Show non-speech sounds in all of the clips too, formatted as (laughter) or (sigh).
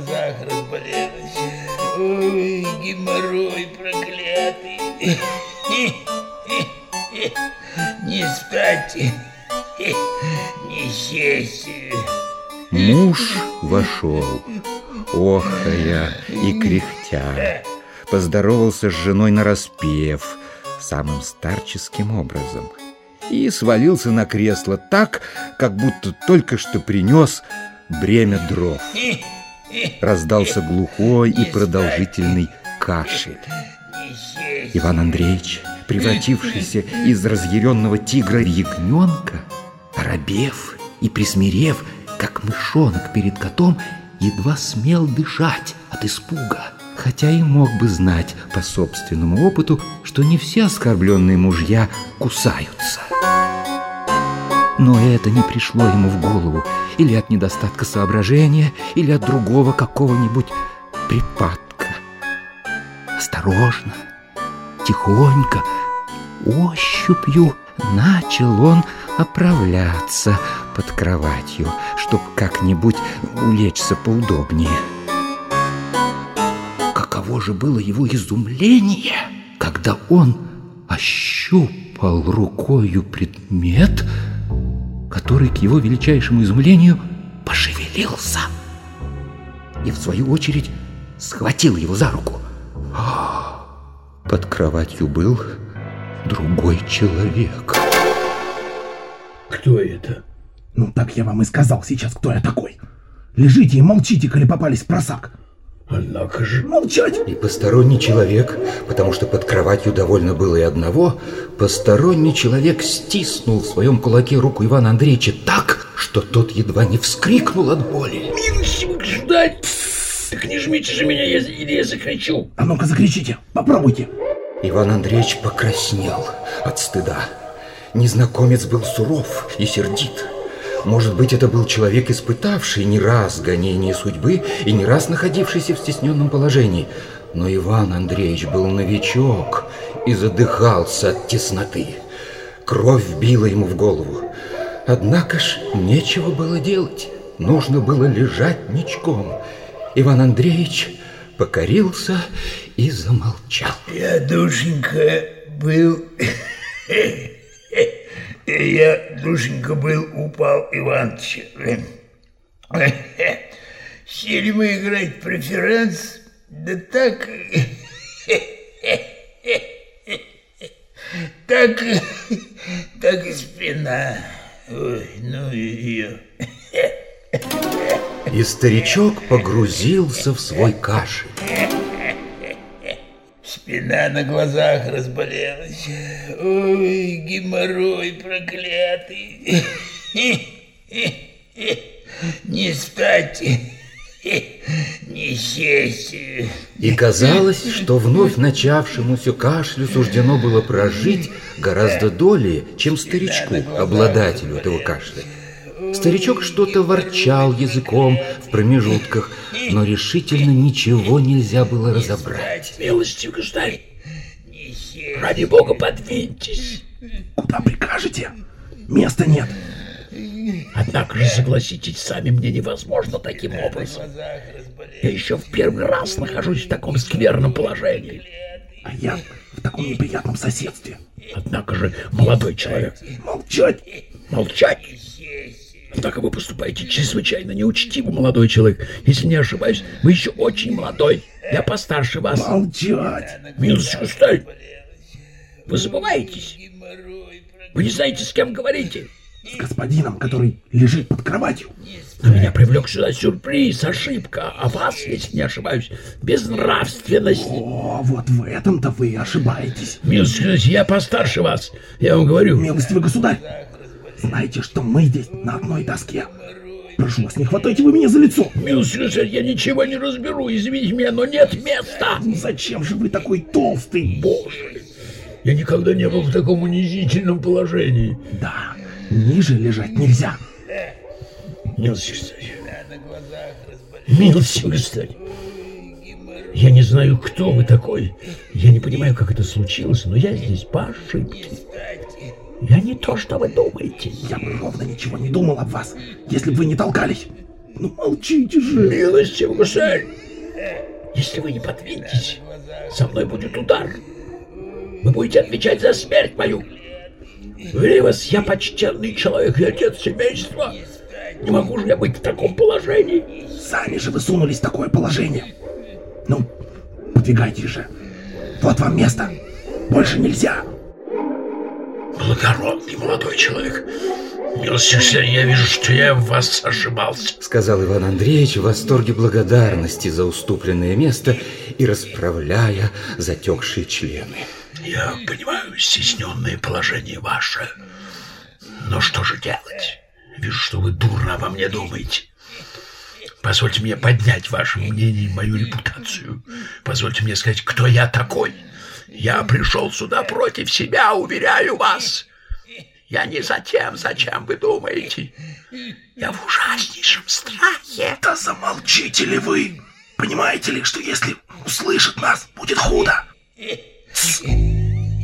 глазах разболелась. Ой, геморрой проклятый. Не спать, не сесть. Муж вошел, охая и кряхтя, поздоровался с женой нараспев, самым старческим образом, и свалился на кресло так, как будто только что принес бремя дров. Раздался глухой и продолжительный кашель. Иван Андреевич, превратившийся из разъяренного тигра в ягненка, оробев и присмирев, как мышонок перед котом, едва смел дышать от испуга хотя и мог бы знать по собственному опыту, что не все оскорбленные мужья кусаются. Но это не пришло ему в голову или от недостатка соображения, или от другого какого-нибудь припадка. Осторожно, тихонько, ощупью начал он оправляться под кроватью, чтобы как-нибудь улечься поудобнее. Каково же было его изумление, когда он ощупал рукою предмет, который, к его величайшему изумлению, пошевелился и, в свою очередь, схватил его за руку. Под кроватью был другой человек. Кто это? Ну, так я вам и сказал сейчас, кто я такой. Лежите и молчите, коли попались в просак. Однако же... Молчать! И посторонний человек, потому что под кроватью довольно было и одного, посторонний человек стиснул в своем кулаке руку Ивана Андреевича так, что тот едва не вскрикнул от боли. Милостивый государь! Так не жмите же меня, или я закричу. А ну-ка закричите, попробуйте. Иван Андреевич покраснел от стыда. Незнакомец был суров и сердит. Может быть, это был человек, испытавший не раз гонение судьбы и не раз находившийся в стесненном положении. Но Иван Андреевич был новичок и задыхался от тесноты. Кровь била ему в голову. Однако ж нечего было делать. Нужно было лежать ничком. Иван Андреевич покорился и замолчал. Я, душенька, был... (laughs) Я, душенька, был упал Иванович. (laughs) Сели мы играть преферанс, да так... (laughs) Так, так и спина. Ой, ну ее. (laughs) И старичок погрузился в свой кашель. Спина на глазах разболелась. Ой, геморрой проклятый. Не спать, не сесть. И казалось, что вновь начавшемуся кашлю суждено было прожить гораздо долее, чем старичку, обладателю этого кашля. Старичок что-то ворчал языком в промежутках, но решительно ничего нельзя было разобрать. Милостивый государь, ради бога, подвиньтесь. Куда прикажете? Места нет. Однако же, согласитесь, сами мне невозможно таким образом. Я еще в первый раз нахожусь в таком скверном положении. А я в таком неприятном соседстве. Однако же, молодой человек, Молчать! молчать. Однако вы поступаете чрезвычайно неучтиво, молодой человек. Если не ошибаюсь, вы еще очень молодой. Я постарше вас. Молчать! Милостивый государь, вы забываетесь. Вы не знаете, с кем говорите. С господином, который лежит под кроватью. Но меня привлек сюда сюрприз, ошибка. А вас, если не ошибаюсь, безнравственность. О, вот в этом-то вы и ошибаетесь. Милостивый я постарше вас. Я вам говорю. Милостивый государь, знаете, что мы здесь на одной доске. Прошу вас, не хватайте вы меня за лицо. Милостивый я ничего не разберу, извините меня, но нет места. Ну зачем же вы такой толстый? Боже, я никогда не был в таком унизительном положении. Да, ниже лежать нельзя. Милостивый государь. Я не знаю, кто вы такой. Я не понимаю, как это случилось, но я здесь по ошибке. Я не то, что вы думаете. Я бы ровно ничего не думал об вас, если бы вы не толкались. Ну молчите же. Милостивый государь, если вы не подвинетесь, со мной будет удар. Вы будете отвечать за смерть мою. Вас, я почтенный человек и отец семейства. Не могу же я быть в таком положении. Сами же вы сунулись в такое положение. Ну, подвигайтесь же. Вот вам место. Больше нельзя. Благородный молодой человек. Милостивый я вижу, что я в вас ошибался. Сказал Иван Андреевич в восторге благодарности за уступленное место и расправляя затекшие члены. Я понимаю стесненное положение ваше. Но что же делать? Вижу, что вы дурно обо мне думаете. Позвольте мне поднять ваше мнение и мою репутацию. Позвольте мне сказать, кто я такой. Я пришел сюда против себя, уверяю вас. Я не за тем, зачем вы думаете. Я в ужаснейшем страхе. Да замолчите ли вы? Понимаете ли, что если услышит нас, будет худо?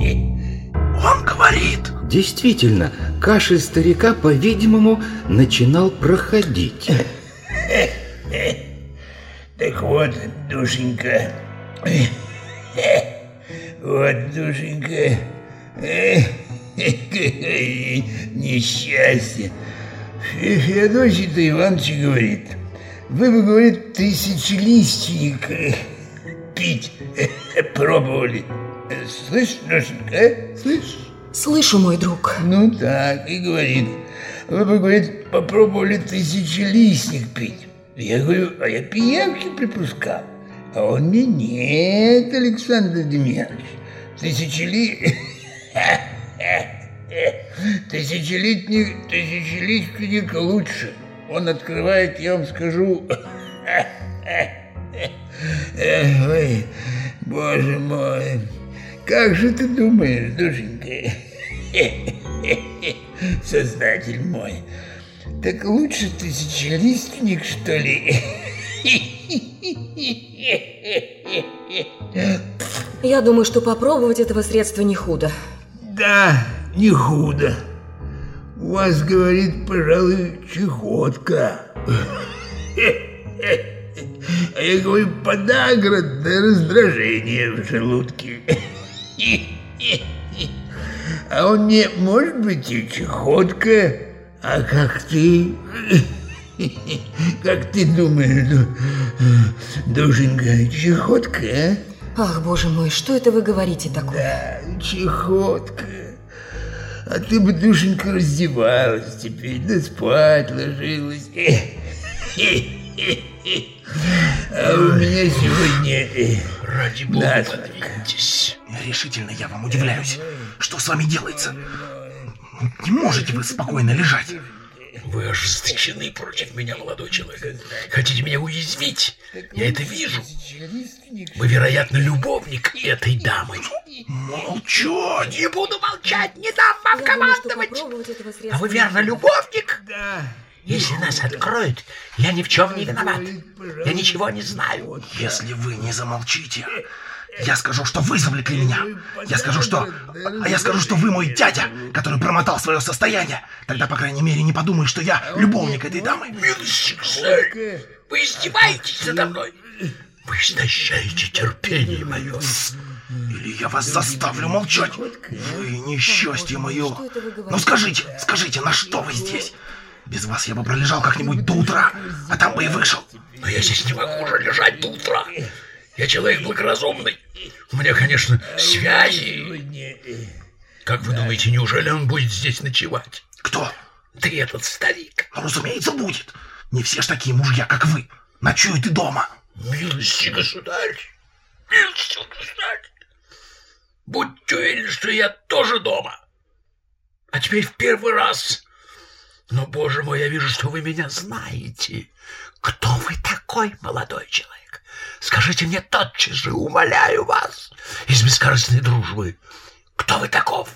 Он говорит. Действительно, кашель старика, по-видимому, начинал проходить. Так вот, душенька, вот, душенька, (laughs) несчастье. Феодосий-то Иванович говорит, вы бы, говорит, тысячелистник пить пробовали. Слышь, душенька, а? Слышь? Слышу, мой друг. Ну так, и говорит. Вы бы, говорит, попробовали тысячелистник пить. Я говорю, а я пиявки припускал. А он мне, нет, Александр Демьянович, тысячели... Тысячелетний, тысячелистник лучше. Он открывает, я вам скажу... Ой, боже мой, как же ты думаешь, душенька? Создатель мой, так лучше тысячелистник, что ли? Я думаю, что попробовать этого средства не худо. Да, не худо. У вас, говорит, пожалуй, чехотка. А я говорю, подагра да раздражение в желудке. А он мне, может быть, и чехотка, а как ты? Как ты думаешь, душенька, чехотка, а? Ах, боже мой, что это вы говорите такое? Да, чехотка. А ты бы, душенька, раздевалась теперь, да спать ложилась. А у меня сегодня... э, Ради бога, насморк. подвиньтесь. Решительно я вам удивляюсь. Что с вами делается? Не можете вы спокойно лежать. Вы ожесточены против меня, молодой человек. Хотите меня уязвить? Я это вижу. Вы, вероятно, любовник этой дамы. Молчать. Не буду молчать, не дам вам командовать. А вы верно любовник? Да. Если нас откроют, я ни в чем не виноват. Я ничего не знаю. Если вы не замолчите, я скажу, что вы завлекли меня. Я скажу, что... А я скажу, что вы мой дядя, который промотал свое состояние. Тогда, по крайней мере, не подумают, что я любовник этой дамы. Милостивый государь, вы издеваетесь надо мной. Вы истощаете терпение мое. Или я вас заставлю молчать. Вы несчастье мое. Ну скажите, скажите, на что вы здесь? Без вас я бы пролежал как-нибудь до утра, а там бы и вышел. Но я здесь не могу уже лежать до утра. Я человек благоразумный. У меня, конечно, связи. Как вы думаете, неужели он будет здесь ночевать? Кто? Ты этот старик. Ну, разумеется, будет. Не все ж такие мужья, как вы. Ночуют и дома. Милости, государь. Милости, государь. Будьте уверены, что я тоже дома. А теперь в первый раз. Но, боже мой, я вижу, что вы меня знаете. Кто вы такой, молодой человек? Скажите мне тотчас же, умоляю вас, из бескорыстной дружбы. Кто вы таков?